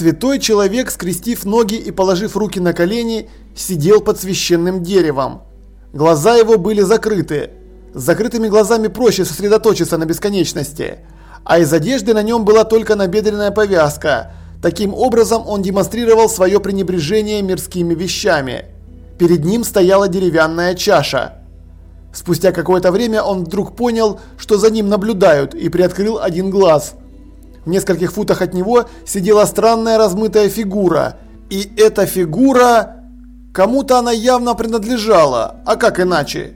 Святой человек, скрестив ноги и положив руки на колени, сидел под священным деревом. Глаза его были закрыты. С закрытыми глазами проще сосредоточиться на бесконечности. А из одежды на нем была только набедренная повязка. Таким образом он демонстрировал свое пренебрежение мирскими вещами. Перед ним стояла деревянная чаша. Спустя какое-то время он вдруг понял, что за ним наблюдают и приоткрыл один глаз – в нескольких футах от него сидела странная размытая фигура. И эта фигура... Кому-то она явно принадлежала, а как иначе?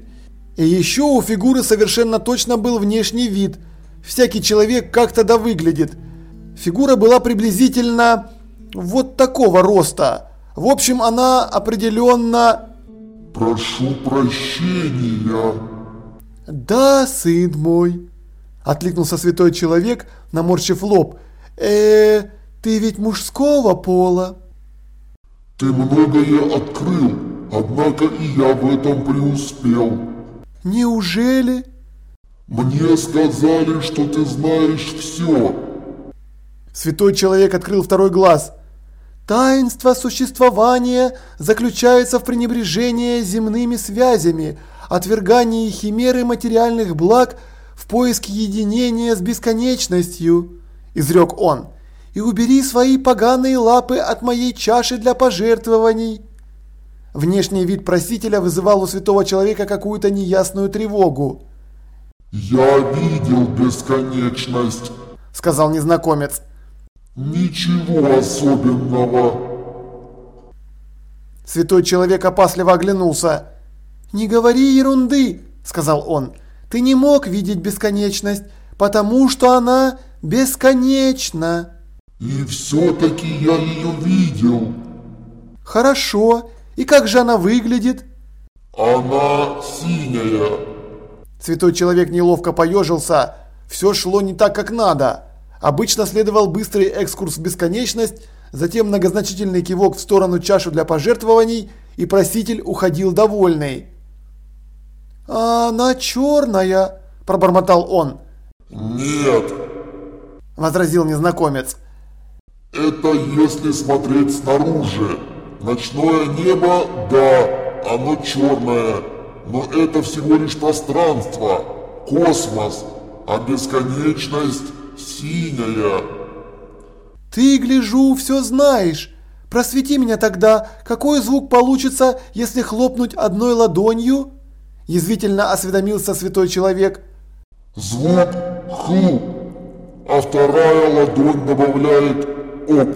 И еще у фигуры совершенно точно был внешний вид. Всякий человек как-то да выглядит. Фигура была приблизительно вот такого роста. В общем, она определенно... Прошу прощения. Да, сын мой. Откликнулся святой человек, наморщив лоб. э ты ведь мужского пола. Ты многое открыл, однако и я в этом преуспел. Неужели? Мне сказали, что ты знаешь все. Святой человек открыл второй глаз. Таинство существования заключается в пренебрежении земными связями, отвергании химеры материальных благ – в поиске единения с бесконечностью», – изрек он, – «и убери свои поганые лапы от моей чаши для пожертвований». Внешний вид просителя вызывал у святого человека какую-то неясную тревогу. «Я видел бесконечность», – сказал незнакомец. «Ничего особенного». Святой человек опасливо оглянулся. «Не говори ерунды», – сказал он. Ты не мог видеть бесконечность, потому что она бесконечна. И все-таки я ее видел. Хорошо. И как же она выглядит? Она синяя. Святой человек неловко поежился. Все шло не так, как надо. Обычно следовал быстрый экскурс в бесконечность, затем многозначительный кивок в сторону чашу для пожертвований, и проситель уходил довольный. «А она черная!» – пробормотал он. «Нет!» – возразил незнакомец. «Это если смотреть снаружи. Ночное небо – да, оно черное, но это всего лишь пространство, космос, а бесконечность синяя». «Ты, гляжу, все знаешь. Просвети меня тогда, какой звук получится, если хлопнуть одной ладонью?» Язвительно осведомился святой человек. Звук «ху», а вторая ладонь добавляет «оп».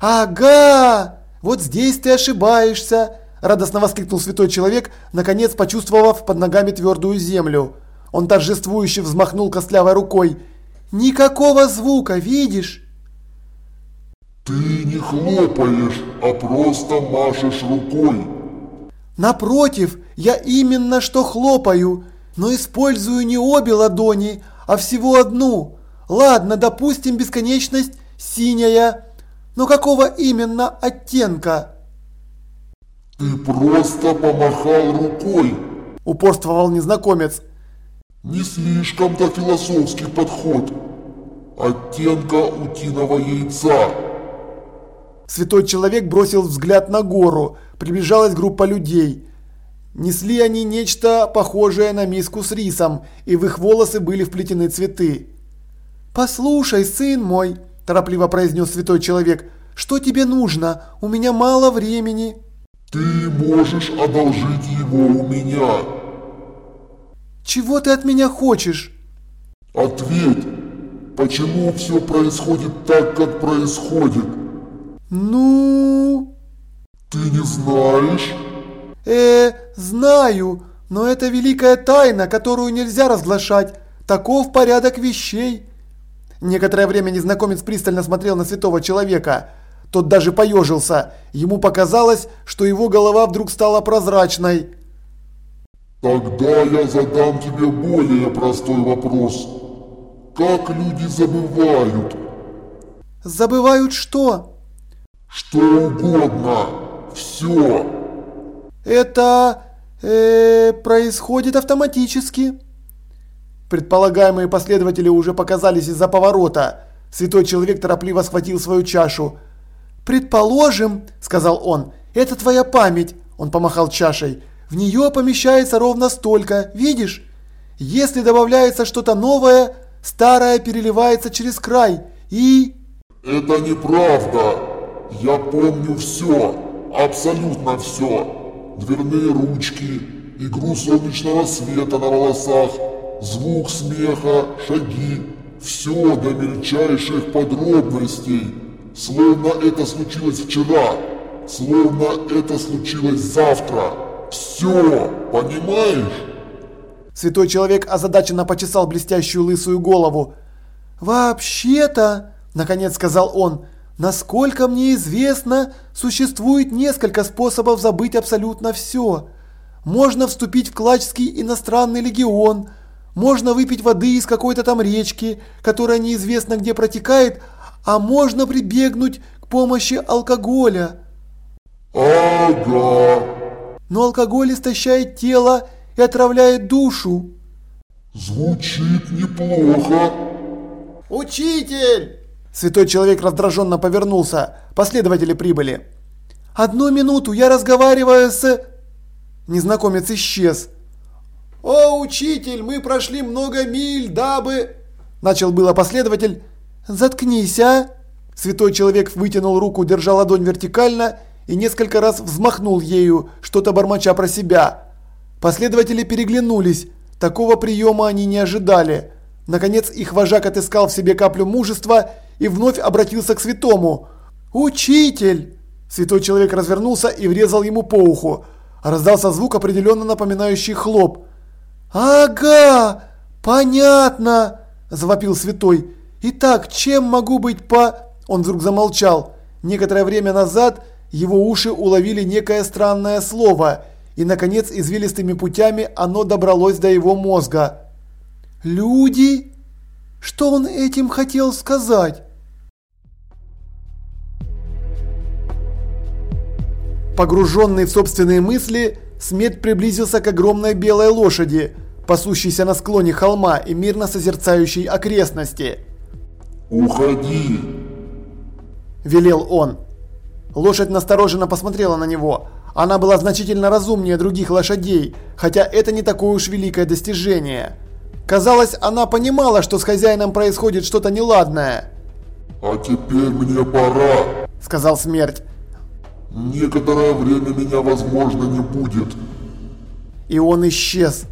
«Ага! Вот здесь ты ошибаешься!» Радостно воскликнул святой человек, наконец почувствовав под ногами твердую землю. Он торжествующе взмахнул костлявой рукой. «Никакого звука, видишь?» «Ты не хлопаешь, а просто машешь рукой!» Напротив, я именно что хлопаю, но использую не обе ладони, а всего одну. Ладно, допустим, бесконечность синяя. Но какого именно оттенка? Ты просто помахал рукой, упорствовал незнакомец. Не слишком-то философский подход. Оттенка утиного яйца. Святой человек бросил взгляд на гору. Приближалась группа людей. Несли они нечто похожее на миску с рисом, и в их волосы были вплетены цветы. «Послушай, сын мой», – торопливо произнес святой человек, – «что тебе нужно? У меня мало времени». «Ты можешь одолжить его у меня». «Чего ты от меня хочешь?» «Ответь, почему все происходит так, как происходит?» «Ну...» «Ты не знаешь?» «Э, знаю, но это великая тайна, которую нельзя разглашать. Таков порядок вещей». Некоторое время незнакомец пристально смотрел на святого человека. Тот даже поежился. Ему показалось, что его голова вдруг стала прозрачной. «Тогда я задам тебе более простой вопрос. Как люди забывают?» «Забывают что?» «Что угодно. Все. Это... Э, происходит автоматически. Предполагаемые последователи уже показались из-за поворота. Святой человек торопливо схватил свою чашу. «Предположим», — сказал он, — «это твоя память», — он помахал чашей. «В нее помещается ровно столько, видишь? Если добавляется что-то новое, старое переливается через край и...» «Это неправда. Я помню все, абсолютно все. Дверные ручки, игру солнечного света на волосах, звук смеха, шаги, все до мельчайших подробностей, словно это случилось вчера, словно это случилось завтра. Все, понимаешь? Святой человек озадаченно почесал блестящую лысую голову. «Вообще-то», – наконец сказал он, – «насколько мне известно, существует несколько способов забыть абсолютно все. Можно вступить в Клачский иностранный легион – можно выпить воды из какой-то там речки, которая неизвестно где протекает, а можно прибегнуть к помощи алкоголя. Ага. Но алкоголь истощает тело и отравляет душу. Звучит неплохо. Учитель! Святой человек раздраженно повернулся. Последователи прибыли. Одну минуту, я разговариваю с... Незнакомец исчез. «О, учитель, мы прошли много миль, дабы...» Начал было последователь. «Заткнись, а!» Святой человек вытянул руку, держа ладонь вертикально и несколько раз взмахнул ею, что-то бормоча про себя. Последователи переглянулись. Такого приема они не ожидали. Наконец их вожак отыскал в себе каплю мужества и вновь обратился к святому. «Учитель!» Святой человек развернулся и врезал ему по уху. Раздался звук, определенно напоминающий хлоп. «Ага, понятно!» – завопил святой. «Итак, чем могу быть по...» Он вдруг замолчал. Некоторое время назад его уши уловили некое странное слово, и, наконец, извилистыми путями оно добралось до его мозга. «Люди?» Что он этим хотел сказать? Погруженный в собственные мысли, Смет приблизился к огромной белой лошади, пасущейся на склоне холма и мирно созерцающей окрестности. «Уходи!» – велел он. Лошадь настороженно посмотрела на него. Она была значительно разумнее других лошадей, хотя это не такое уж великое достижение. Казалось, она понимала, что с хозяином происходит что-то неладное. «А теперь мне пора», – сказал смерть. Некоторое время меня, возможно, не будет. И он исчез.